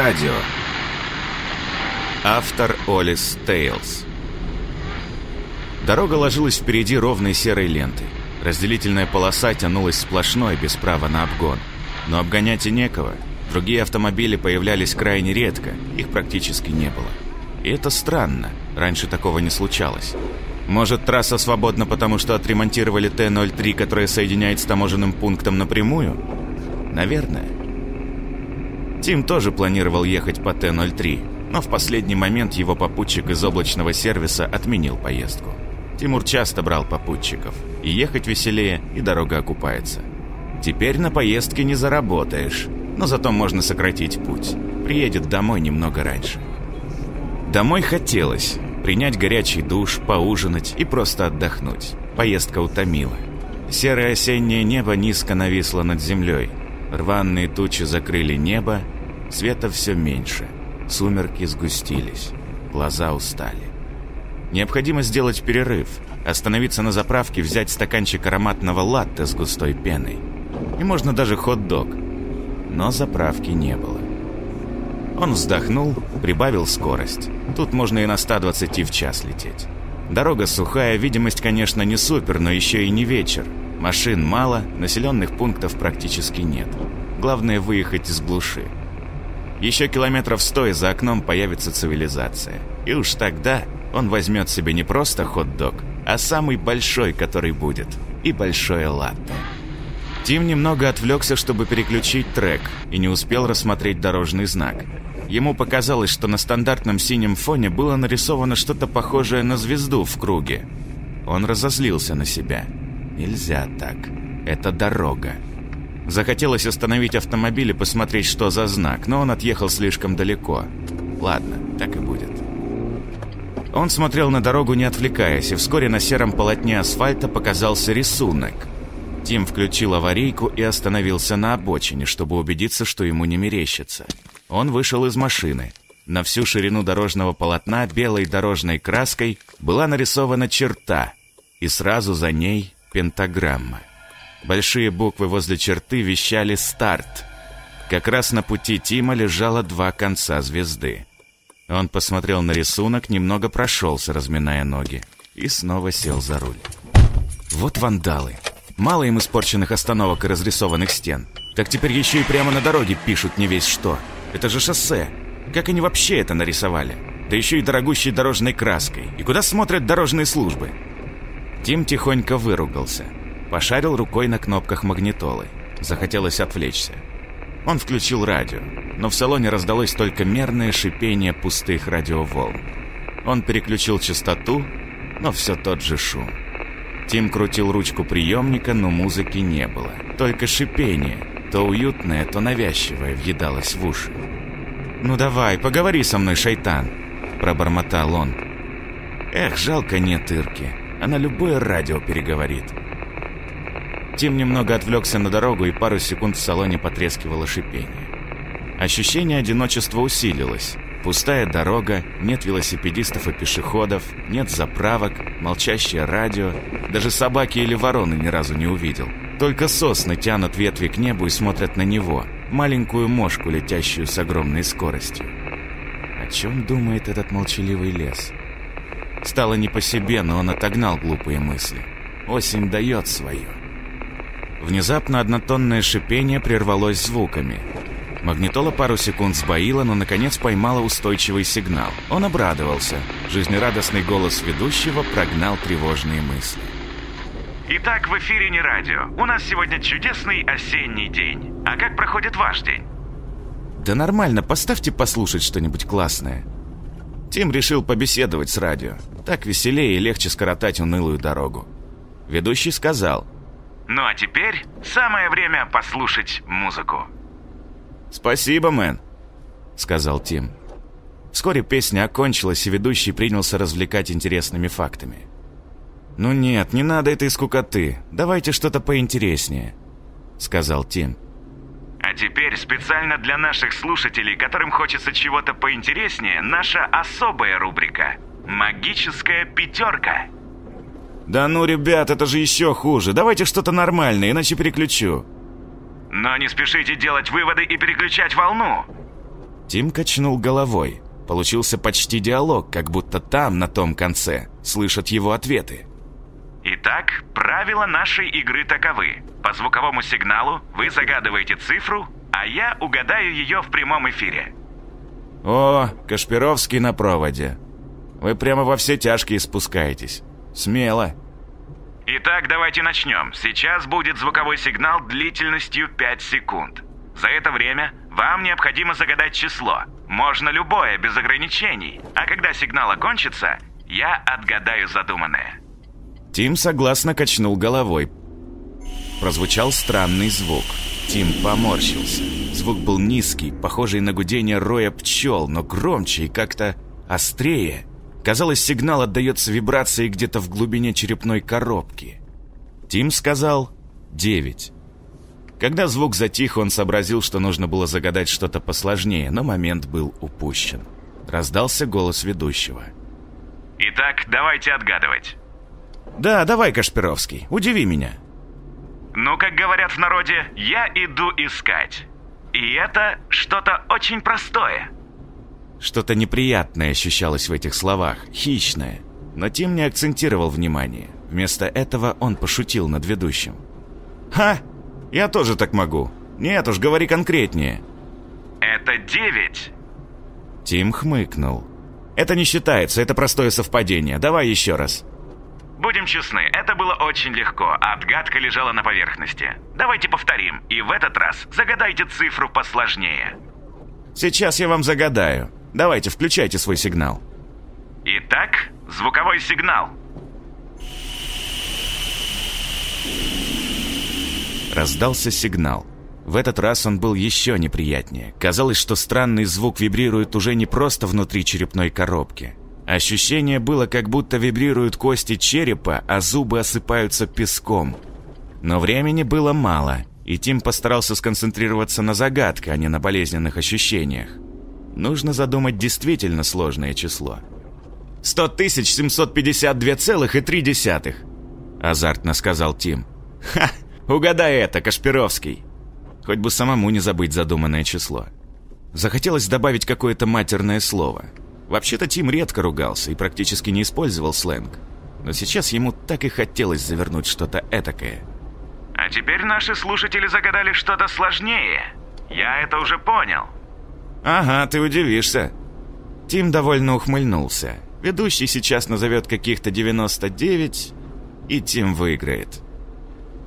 Радио. Автор Олис Тейлс. Дорога ложилась впереди ровной серой лентой. Разделительная полоса тянулась сплошной, без права на обгон. Но обгонять и некого. Другие автомобили появлялись крайне редко, их практически не было. И это странно, раньше такого не случалось. Может, трасса свободна, потому что отремонтировали Т-03, которая соединяет с таможенным пунктом напрямую? Наверное. Тим тоже планировал ехать по Т-03, но в последний момент его попутчик из облачного сервиса отменил поездку. Тимур часто брал попутчиков. И ехать веселее, и дорога окупается. Теперь на поездке не заработаешь, но зато можно сократить путь. Приедет домой немного раньше. Домой хотелось. Принять горячий душ, поужинать и просто отдохнуть. Поездка утомила. Серое осеннее небо низко нависло над землей. Рваные тучи закрыли небо, света все меньше. Сумерки сгустились. Глаза устали. Необходимо сделать перерыв, остановиться на заправке, взять стаканчик ароматного латте с густой пеной. И можно даже хот-дог. Но заправки не было. Он вздохнул, прибавил скорость. Тут можно и на 120 в час лететь. Дорога сухая, видимость, конечно, не супер, но еще и не вечер. Машин мало, населенных пунктов практически нет. Главное выехать из глуши. Еще километров сто и за окном появится цивилизация. И уж тогда он возьмет себе не просто хот-дог, а самый большой, который будет. И большое латте. Тим немного отвлекся, чтобы переключить трек, и не успел рассмотреть дорожный знак. Ему показалось, что на стандартном синем фоне было нарисовано что-то похожее на звезду в круге. Он разозлился на себя. Нельзя так. Это дорога. Захотелось остановить автомобиль и посмотреть, что за знак, но он отъехал слишком далеко. Ладно, так и будет. Он смотрел на дорогу, не отвлекаясь, и вскоре на сером полотне асфальта показался рисунок. Тим включил аварийку и остановился на обочине, чтобы убедиться, что ему не мерещится. Он вышел из машины. На всю ширину дорожного полотна белой дорожной краской была нарисована черта, и сразу за ней пентаграмма. Большие буквы возле черты вещали «Старт». Как раз на пути Тима лежало два конца звезды. Он посмотрел на рисунок, немного прошелся, разминая ноги, и снова сел за руль. Вот вандалы. Мало им испорченных остановок и разрисованных стен. Так теперь еще и прямо на дороге пишут не весь что. Это же шоссе. Как они вообще это нарисовали? Да еще и дорогущей дорожной краской. И куда смотрят дорожные службы? Тим тихонько выругался. Пошарил рукой на кнопках магнитолы. Захотелось отвлечься. Он включил радио, но в салоне раздалось только мерное шипение пустых радиоволн. Он переключил частоту, но все тот же шум. Тим крутил ручку приемника, но музыки не было. Только шипение, то уютное, то навязчивое, въедалось в уши. «Ну давай, поговори со мной, шайтан!» – пробормотал он. «Эх, жалко нет Ирки. Она любое радио переговорит». Тим немного отвлекся на дорогу, и пару секунд в салоне потрескивало шипение. Ощущение одиночества усилилось. Пустая дорога, нет велосипедистов и пешеходов, нет заправок, молчащее радио. Даже собаки или вороны ни разу не увидел. Только сосны тянут ветви к небу и смотрят на него, маленькую мошку, летящую с огромной скоростью. О чем думает этот молчаливый лес? Стало не по себе, но он отогнал глупые мысли. Осень дает свое. Внезапно однотонное шипение прервалось звуками. Магнитола пару секунд сбоила, но наконец поймала устойчивый сигнал. Он обрадовался. Жизнерадостный голос ведущего прогнал тревожные мысли. Итак, в эфире не радио. У нас сегодня чудесный осенний день. А как проходит ваш день? Да нормально, поставьте послушать что-нибудь классное. Тим решил побеседовать с радио. Так веселее и легче скоротать унылую дорогу. Ведущий сказал – ну а теперь самое время послушать музыку. «Спасибо, мэн», — сказал Тим. Вскоре песня окончилась, и ведущий принялся развлекать интересными фактами. «Ну нет, не надо этой скукоты. Давайте что-то поинтереснее», — сказал Тим. А теперь специально для наших слушателей, которым хочется чего-то поинтереснее, наша особая рубрика «Магическая пятерка». «Да ну, ребят, это же еще хуже. Давайте что-то нормальное, иначе переключу». «Но не спешите делать выводы и переключать волну». Тим качнул головой. Получился почти диалог, как будто там, на том конце, слышат его ответы. Итак, правила нашей игры таковы. По звуковому сигналу вы загадываете цифру, а я угадаю ее в прямом эфире. О, Кашпировский на проводе. Вы прямо во все тяжкие спускаетесь. Смело. Итак, давайте начнем. Сейчас будет звуковой сигнал длительностью 5 секунд. За это время вам необходимо загадать число. Можно любое, без ограничений. А когда сигнал окончится, я отгадаю задуманное. Тим согласно качнул головой. Прозвучал странный звук. Тим поморщился. Звук был низкий, похожий на гудение роя пчел, но громче и как-то острее. Казалось, сигнал отдается вибрацией где-то в глубине черепной коробки. Тим сказал «девять». Когда звук затих, он сообразил, что нужно было загадать что-то посложнее, но момент был упущен. Раздался голос ведущего. Итак, давайте отгадывать. «Да, давай, Кашпировский, удиви меня». Ну, как говорят в народе, я иду искать. И это что-то очень простое. Что-то неприятное ощущалось в этих словах, хищное. Но Тим не акцентировал внимание. Вместо этого он пошутил над ведущим. «Ха! Я тоже так могу. Нет уж, говори конкретнее». Это девять. Тим хмыкнул. «Это не считается, это простое совпадение. Давай еще раз». Будем честны, это было очень легко, а отгадка лежала на поверхности. Давайте повторим, и в этот раз загадайте цифру посложнее. Сейчас я вам загадаю. Давайте, включайте свой сигнал. Итак, звуковой сигнал. Раздался сигнал. В этот раз он был еще неприятнее. Казалось, что странный звук вибрирует уже не просто внутри черепной коробки. Ощущение было, как будто вибрируют кости черепа, а зубы осыпаются песком. Но времени было мало, и Тим постарался сконцентрироваться на загадке, а не на болезненных ощущениях. Нужно задумать действительно сложное число. «Сто тысяч семьсот пятьдесят две целых и три десятых», — азартно сказал Тим. «Ха! Угадай это, Кашпировский!» Хоть бы самому не забыть задуманное число. Захотелось добавить какое-то матерное слово. Вообще-то Тим редко ругался и практически не использовал сленг. Но сейчас ему так и хотелось завернуть что-то этакое. А теперь наши слушатели загадали что-то сложнее. Я это уже понял. «Ага, ты удивишься». Тим довольно ухмыльнулся. Ведущий сейчас назовет каких-то 99, и Тим выиграет.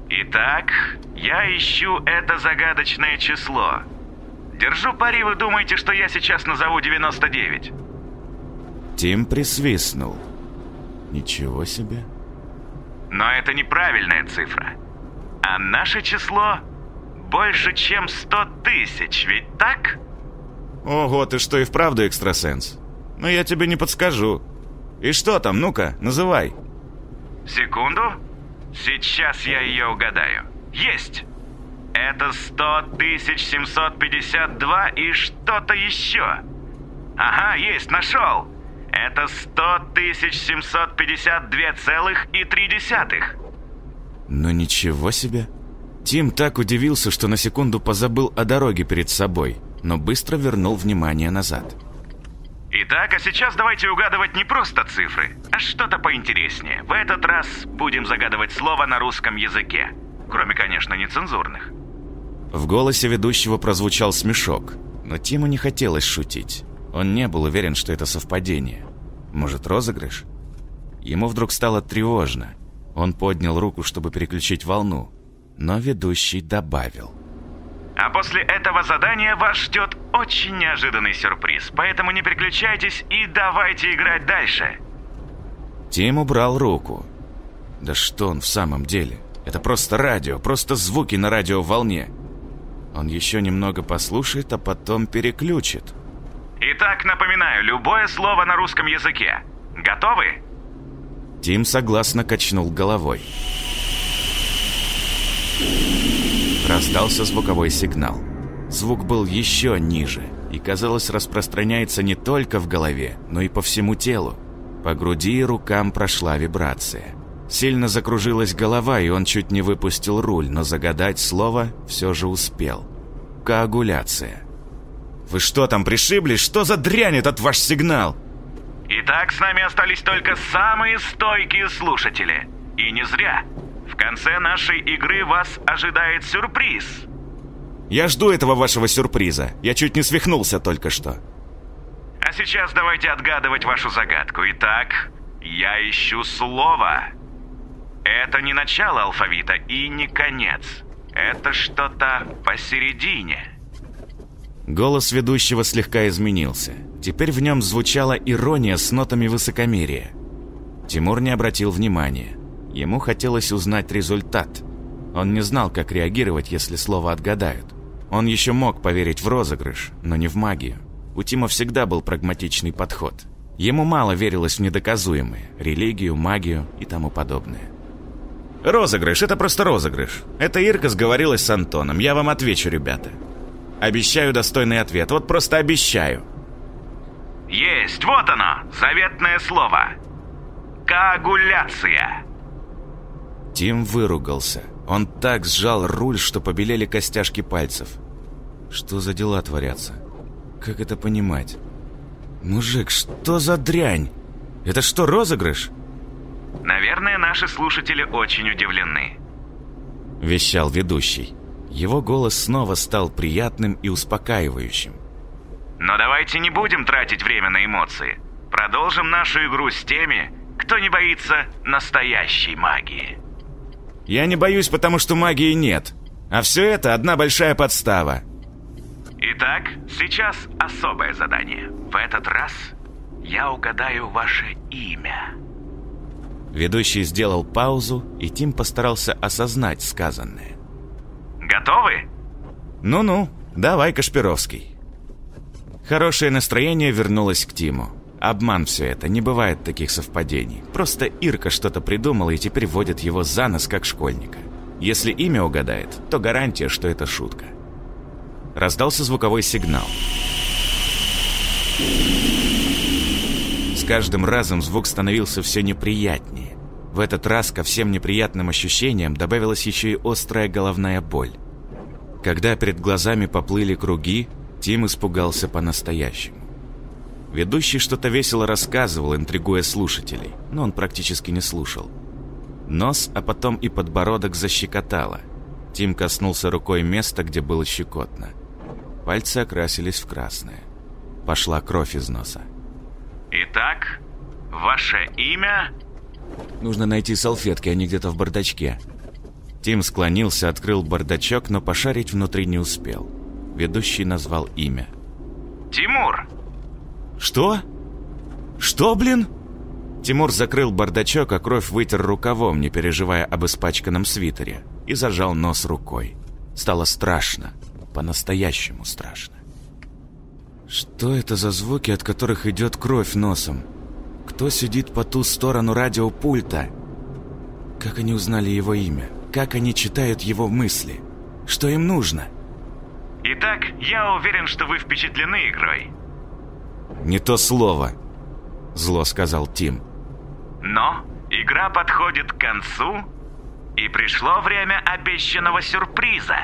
Итак, я ищу это загадочное число. Держу пари, вы думаете, что я сейчас назову 99? Тим присвистнул. Ничего себе. Но это неправильная цифра. А наше число больше, чем 100 тысяч, ведь так? Ого, ты что, и вправду экстрасенс? Но я тебе не подскажу. И что там, ну-ка, называй. Секунду. Сейчас я ее угадаю. Есть! Это 100 752 и что-то еще. Ага, есть, нашел. Это 100 752,3. Ну ничего себе. Тим так удивился, что на секунду позабыл о дороге перед собой, но быстро вернул внимание назад. Итак, а сейчас давайте угадывать не просто цифры, а что-то поинтереснее. В этот раз будем загадывать слово на русском языке. Кроме, конечно, нецензурных. В голосе ведущего прозвучал смешок, но Тиму не хотелось шутить. Он не был уверен, что это совпадение. Может, розыгрыш? Ему вдруг стало тревожно. Он поднял руку, чтобы переключить волну, но ведущий добавил. А после этого задания вас ждет очень неожиданный сюрприз, поэтому не переключайтесь и давайте играть дальше. Тим убрал руку. Да что он в самом деле? Это просто радио, просто звуки на радиоволне. Он еще немного послушает, а потом переключит. Итак, напоминаю, любое слово на русском языке. Готовы? Тим согласно качнул головой. Раздался звуковой сигнал. Звук был еще ниже и, казалось, распространяется не только в голове, но и по всему телу. По груди и рукам прошла вибрация. Сильно закружилась голова, и он чуть не выпустил руль, но загадать слово все же успел. Коагуляция. Вы что там, пришиблись? Что за дрянь этот ваш сигнал?» Итак, с нами остались только самые стойкие слушатели. И не зря. В конце нашей игры вас ожидает сюрприз. Я жду этого вашего сюрприза. Я чуть не свихнулся только что. А сейчас давайте отгадывать вашу загадку. Итак, я ищу слово. Это не начало алфавита и не конец. Это что-то посередине. Голос ведущего слегка изменился. Теперь в нем звучала ирония с нотами высокомерия. Тимур не обратил внимания. Ему хотелось узнать результат. Он не знал, как реагировать, если слово отгадают. Он еще мог поверить в розыгрыш, но не в магию. У Тима всегда был прагматичный подход. Ему мало верилось в недоказуемое, религию, магию и тому подобное. «Розыгрыш — это просто розыгрыш. Это Ирка сговорилась с Антоном. Я вам отвечу, ребята. Обещаю достойный ответ. Вот просто обещаю». Есть, вот оно, заветное слово. Коагуляция. Тим выругался. Он так сжал руль, что побелели костяшки пальцев. Что за дела творятся? Как это понимать? Мужик, что за дрянь? Это что, розыгрыш? Наверное, наши слушатели очень удивлены. Вещал ведущий. Его голос снова стал приятным и успокаивающим. Но давайте не будем тратить время на эмоции. Продолжим нашу игру с теми, кто не боится настоящей магии. Я не боюсь, потому что магии нет. А все это одна большая подстава. Итак, сейчас особое задание. В этот раз я угадаю ваше имя. Ведущий сделал паузу, и Тим постарался осознать сказанное. Готовы? Ну-ну, давай, Кашпировский. Хорошее настроение вернулось к Тиму. Обман все это, не бывает таких совпадений. Просто Ирка что-то придумала и теперь водит его за нос, как школьника. Если имя угадает, то гарантия, что это шутка. Раздался звуковой сигнал. С каждым разом звук становился все неприятнее. В этот раз ко всем неприятным ощущениям добавилась еще и острая головная боль. Когда перед глазами поплыли круги, Тим испугался по-настоящему. Ведущий что-то весело рассказывал, интригуя слушателей, но он практически не слушал. Нос, а потом и подбородок защекотало. Тим коснулся рукой места, где было щекотно. Пальцы окрасились в красное. Пошла кровь из носа. Итак, ваше имя? Нужно найти салфетки, они где-то в бардачке. Тим склонился, открыл бардачок, но пошарить внутри не успел. Ведущий назвал имя. Тимур. Что? Что, блин? Тимур закрыл бардачок, а кровь вытер рукавом, не переживая об испачканном свитере, и зажал нос рукой. Стало страшно. По-настоящему страшно. Что это за звуки, от которых идет кровь носом? Кто сидит по ту сторону радиопульта? Как они узнали его имя? Как они читают его мысли? Что им нужно? Итак, я уверен, что вы впечатлены игрой. «Не то слово», — зло сказал Тим. Но игра подходит к концу, и пришло время обещанного сюрприза.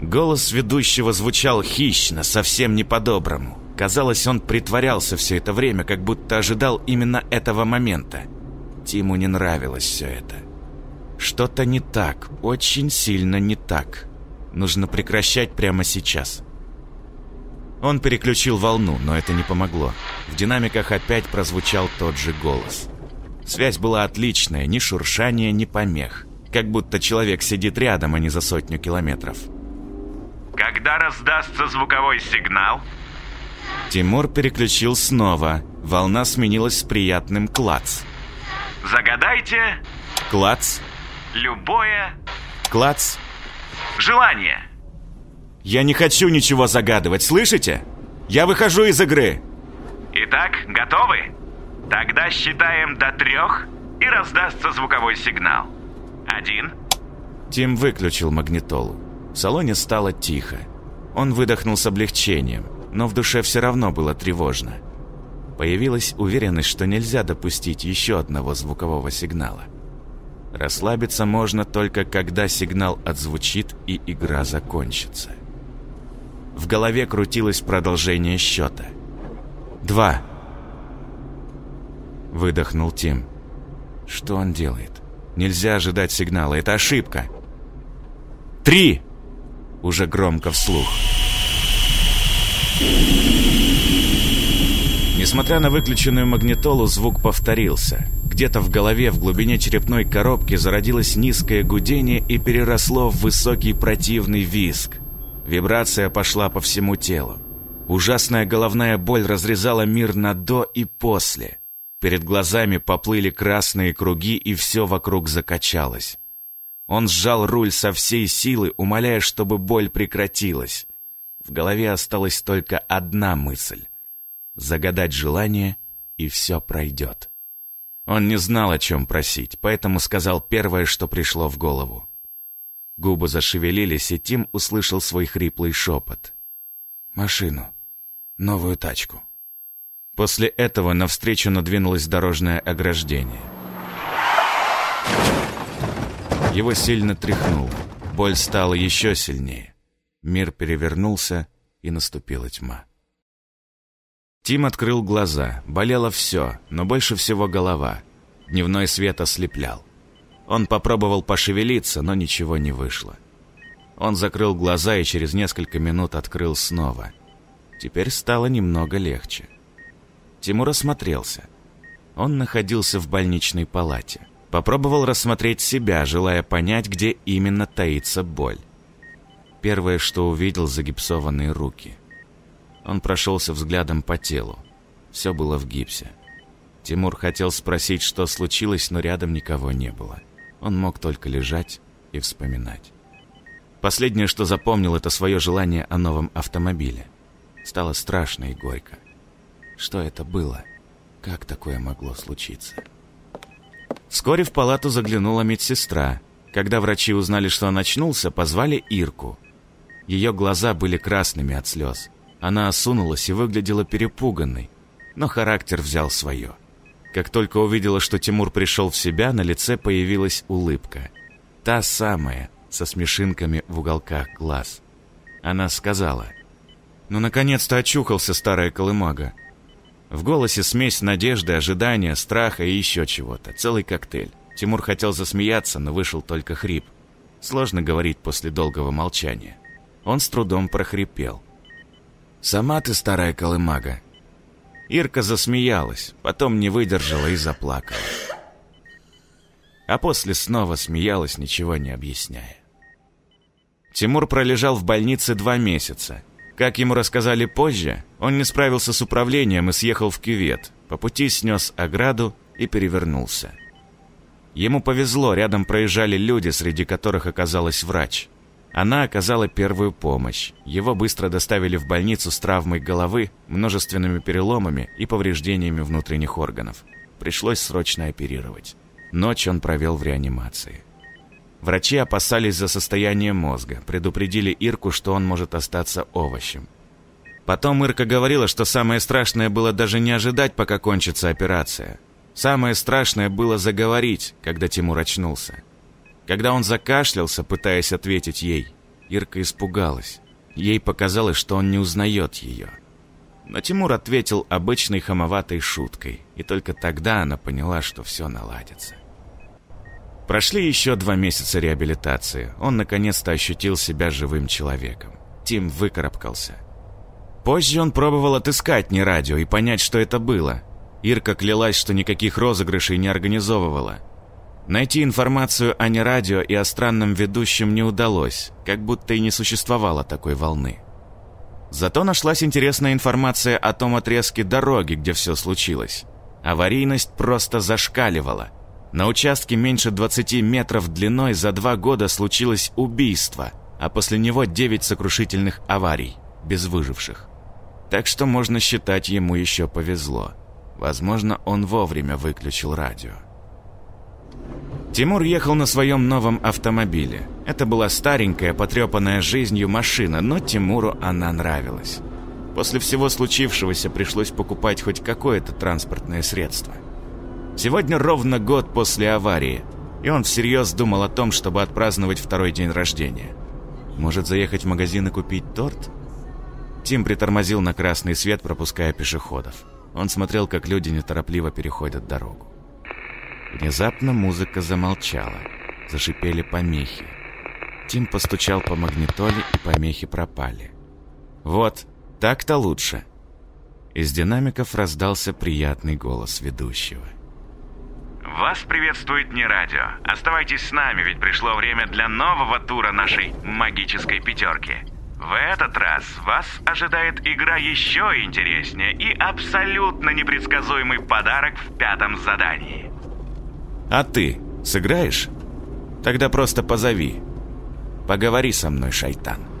Голос ведущего звучал хищно, совсем не по-доброму. Казалось, он притворялся все это время, как будто ожидал именно этого момента. Тиму не нравилось все это. Что-то не так, очень сильно не так. Нужно прекращать прямо сейчас. Он переключил волну, но это не помогло. В динамиках опять прозвучал тот же голос. Связь была отличная, ни шуршания, ни помех. Как будто человек сидит рядом, а не за сотню километров. Когда раздастся звуковой сигнал, Тимур переключил снова. Волна сменилась с приятным клац. загадайте Клац, любое клац. желание. Я не хочу ничего загадывать, слышите? Я выхожу из игры. Итак, готовы? Тогда считаем до трех, и раздастся звуковой сигнал. Один, Тим выключил магнитолу. В салоне стало тихо. Он выдохнул с облегчением, но в душе все равно было тревожно. Появилась уверенность, что нельзя допустить еще одного звукового сигнала. Расслабиться можно только когда сигнал отзвучит и игра закончится. В голове крутилось продолжение счета. «Два!» Выдохнул Тим. Что он делает? Нельзя ожидать сигнала, это ошибка. «Три!» Уже громко вслух. Несмотря на выключенную магнитолу, звук повторился. Где-то в голове, в глубине черепной коробки зародилось низкое гудение и переросло в высокий противный визг. Вибрация пошла по всему телу. Ужасная головная боль разрезала мир на «до» и «после». Перед глазами поплыли красные круги, и все вокруг закачалось. Он сжал руль со всей силы, умоляя, чтобы боль прекратилась. В голове осталась только одна мысль — загадать желание, и все пройдет. Он не знал, о чем просить, поэтому сказал первое, что пришло в голову. Губы зашевелились, и Тим услышал свой хриплый шепот. «Машину. Новую тачку». После этого навстречу надвинулось дорожное ограждение. Его сильно тряхнуло. Боль стала еще сильнее. Мир перевернулся, и наступила тьма. Тим открыл глаза. Болело все, но больше всего голова. Дневной свет ослеплял. Он попробовал пошевелиться, но ничего не вышло. Он закрыл глаза и через несколько минут открыл снова. Теперь стало немного легче. Тимур осмотрелся. Он находился в больничной палате. Попробовал рассмотреть себя, желая понять, где именно таится боль. Первое, что увидел, загипсованные руки. Он прошелся взглядом по телу. Все было в гипсе. Тимур хотел спросить, что случилось, но рядом никого не было. Он мог только лежать и вспоминать. Последнее, что запомнил, это свое желание о новом автомобиле. Стало страшно и горько. Что это было? Как такое могло случиться? Вскоре в палату заглянула медсестра. Когда врачи узнали, что он очнулся, позвали Ирку. Ее глаза были красными от слез. Она осунулась и выглядела перепуганной, но характер взял свое. Как только увидела, что Тимур пришел в себя, на лице появилась улыбка. Та самая, со смешинками в уголках глаз. Она сказала, «Ну, наконец-то очухался старая колымага. В голосе смесь надежды, ожидания, страха и еще чего-то. Целый коктейль. Тимур хотел засмеяться, но вышел только хрип. Сложно говорить после долгого молчания. Он с трудом прохрипел. «Сама ты старая колымага». Ирка засмеялась, потом не выдержала и заплакала. А после снова смеялась, ничего не объясняя. Тимур пролежал в больнице два месяца. Как ему рассказали позже, он не справился с управлением и съехал в кювет. По пути снес ограду и перевернулся. Ему повезло, рядом проезжали люди, среди которых оказалась врач. Она оказала первую помощь. Его быстро доставили в больницу с травмой головы, множественными переломами и повреждениями внутренних органов. Пришлось срочно оперировать. Ночь он провел в реанимации. Врачи опасались за состояние мозга, предупредили Ирку, что он может остаться овощем. Потом Ирка говорила, что самое страшное было даже не ожидать, пока кончится операция. Самое страшное было заговорить, когда Тимур очнулся. Когда он закашлялся, пытаясь ответить ей, Ирка испугалась. Ей показалось, что он не узнает ее. Но Тимур ответил обычной хамоватой шуткой, и только тогда она поняла, что все наладится. Прошли еще два месяца реабилитации. Он наконец-то ощутил себя живым человеком. Тим выкарабкался. Позже он пробовал отыскать не радио и понять, что это было. Ирка клялась, что никаких розыгрышей не организовывала. Найти информацию о нерадио и о странном ведущем не удалось, как будто и не существовало такой волны. Зато нашлась интересная информация о том отрезке дороги, где все случилось. Аварийность просто зашкаливала – на участке меньше 20 метров длиной за два года случилось убийство, а после него 9 сокрушительных аварий, без выживших. Так что можно считать, ему еще повезло. Возможно, он вовремя выключил радио. Тимур ехал на своем новом автомобиле. Это была старенькая, потрепанная жизнью машина, но Тимуру она нравилась. После всего случившегося пришлось покупать хоть какое-то транспортное средство – Сегодня ровно год после аварии, и он всерьез думал о том, чтобы отпраздновать второй день рождения. Может, заехать в магазин и купить торт? Тим притормозил на красный свет, пропуская пешеходов. Он смотрел, как люди неторопливо переходят дорогу. Внезапно музыка замолчала. Зашипели помехи. Тим постучал по магнитоле, и помехи пропали. «Вот, так-то лучше!» Из динамиков раздался приятный голос ведущего. Вас приветствует не радио. Оставайтесь с нами, ведь пришло время для нового тура нашей магической пятерки. В этот раз вас ожидает игра еще интереснее и абсолютно непредсказуемый подарок в пятом задании. «А ты сыграешь? Тогда просто позови. Поговори со мной, шайтан».